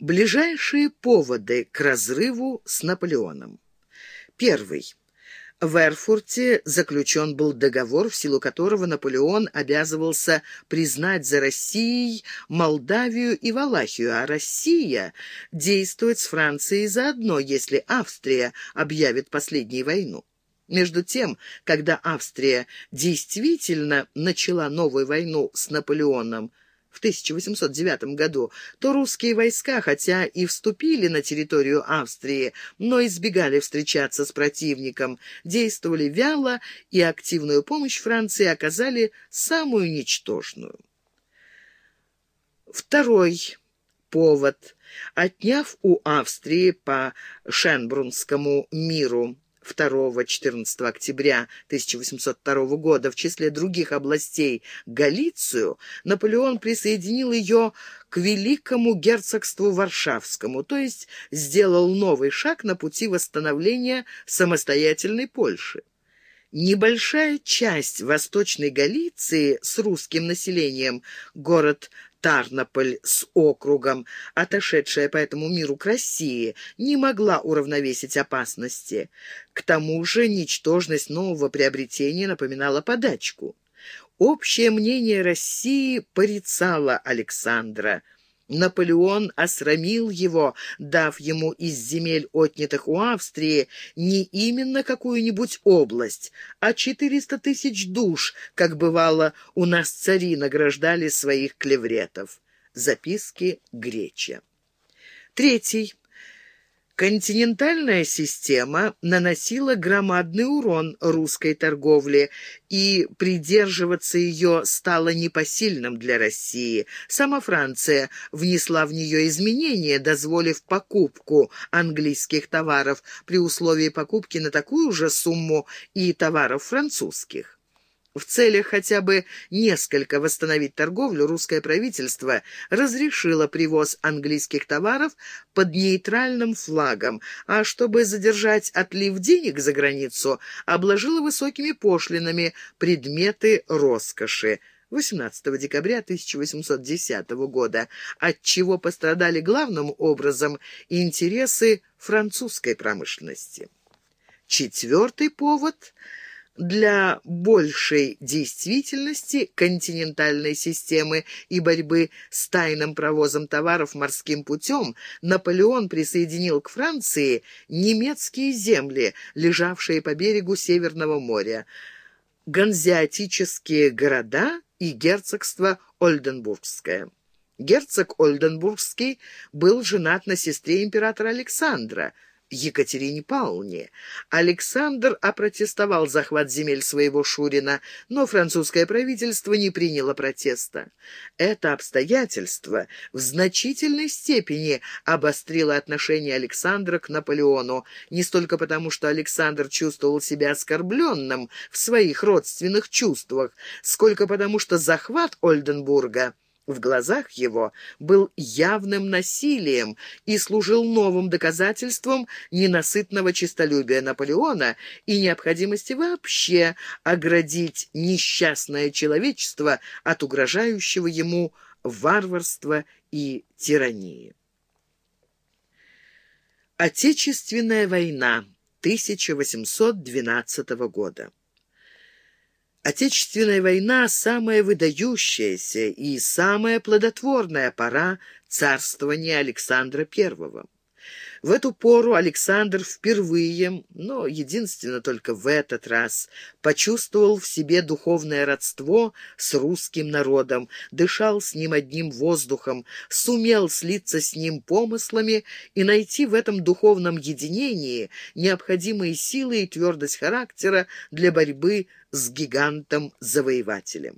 Ближайшие поводы к разрыву с Наполеоном. Первый. В Эрфурте заключен был договор, в силу которого Наполеон обязывался признать за Россией Молдавию и Валахию, а Россия действует с Францией заодно, если Австрия объявит последней войну. Между тем, когда Австрия действительно начала новую войну с Наполеоном, в 1809 году, то русские войска, хотя и вступили на территорию Австрии, но избегали встречаться с противником, действовали вяло и активную помощь Франции оказали самую ничтожную. Второй повод. Отняв у Австрии по Шенбрунскому миру 2-14 октября 1802 года в числе других областей Галицию, Наполеон присоединил ее к Великому герцогству Варшавскому, то есть сделал новый шаг на пути восстановления самостоятельной Польши. Небольшая часть Восточной Галиции с русским населением, город Тарнополь с округом, отошедшая по этому миру к России, не могла уравновесить опасности. К тому же ничтожность нового приобретения напоминала подачку. Общее мнение России порицало Александра – Наполеон осрамил его, дав ему из земель, отнятых у Австрии, не именно какую-нибудь область, а четыреста тысяч душ, как бывало, у нас цари награждали своих клевретов. Записки Греча. Третий. Континентальная система наносила громадный урон русской торговле, и придерживаться ее стало непосильным для России. Сама Франция внесла в нее изменения, дозволив покупку английских товаров при условии покупки на такую же сумму и товаров французских. В целях хотя бы несколько восстановить торговлю, русское правительство разрешило привоз английских товаров под нейтральным флагом, а чтобы задержать отлив денег за границу, обложило высокими пошлинами предметы роскоши. 18 декабря 1810 года, от чего пострадали главным образом интересы французской промышленности. Четвертый повод – для большей действительности континентальной системы и борьбы с тайным провозом товаров морским путем Наполеон присоединил к Франции немецкие земли, лежавшие по берегу Северного моря, ганзиатические города и герцогство Ольденбургское. Герцог Ольденбургский был женат на сестре императора Александра – Екатерине Павловне. Александр опротестовал захват земель своего Шурина, но французское правительство не приняло протеста. Это обстоятельство в значительной степени обострило отношение Александра к Наполеону, не столько потому, что Александр чувствовал себя оскорбленным в своих родственных чувствах, сколько потому, что захват Ольденбурга в глазах его был явным насилием и служил новым доказательством ненасытного честолюбия Наполеона и необходимости вообще оградить несчастное человечество от угрожающего ему варварства и тирании. Отечественная война 1812 года Отечественная война – самая выдающаяся и самая плодотворная пора царствования Александра I. В эту пору Александр впервые, но единственно только в этот раз, почувствовал в себе духовное родство с русским народом, дышал с ним одним воздухом, сумел слиться с ним помыслами и найти в этом духовном единении необходимые силы и твердость характера для борьбы с гигантом-завоевателем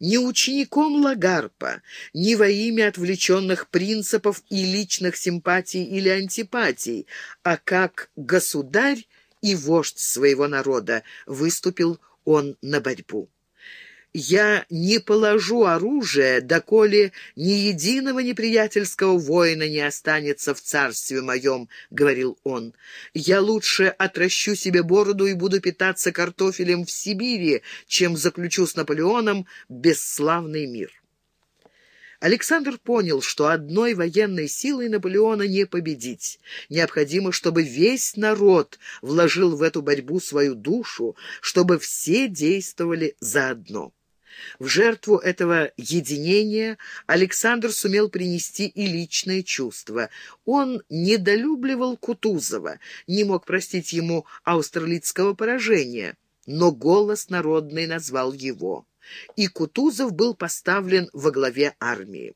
ни учеником Лагарпа, ни во имя отвлеченных принципов и личных симпатий или антипатий, а как государь и вождь своего народа выступил он на борьбу. Я не положу оружие, доколе ни единого неприятельского воина не останется в царстве моем, — говорил он. Я лучше отращу себе бороду и буду питаться картофелем в Сибири, чем заключу с Наполеоном бесславный мир. Александр понял, что одной военной силой Наполеона не победить. Необходимо, чтобы весь народ вложил в эту борьбу свою душу, чтобы все действовали заодно. В жертву этого единения Александр сумел принести и личные чувства. Он недолюбливал Кутузова, не мог простить ему австралийского поражения, но голос народный назвал его и Кутузов был поставлен во главе армии.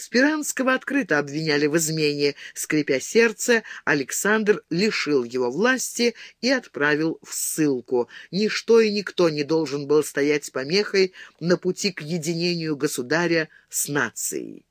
Спиранского открыто обвиняли в измене. Скрипя сердце, Александр лишил его власти и отправил в ссылку. Ничто и никто не должен был стоять помехой на пути к единению государя с нацией.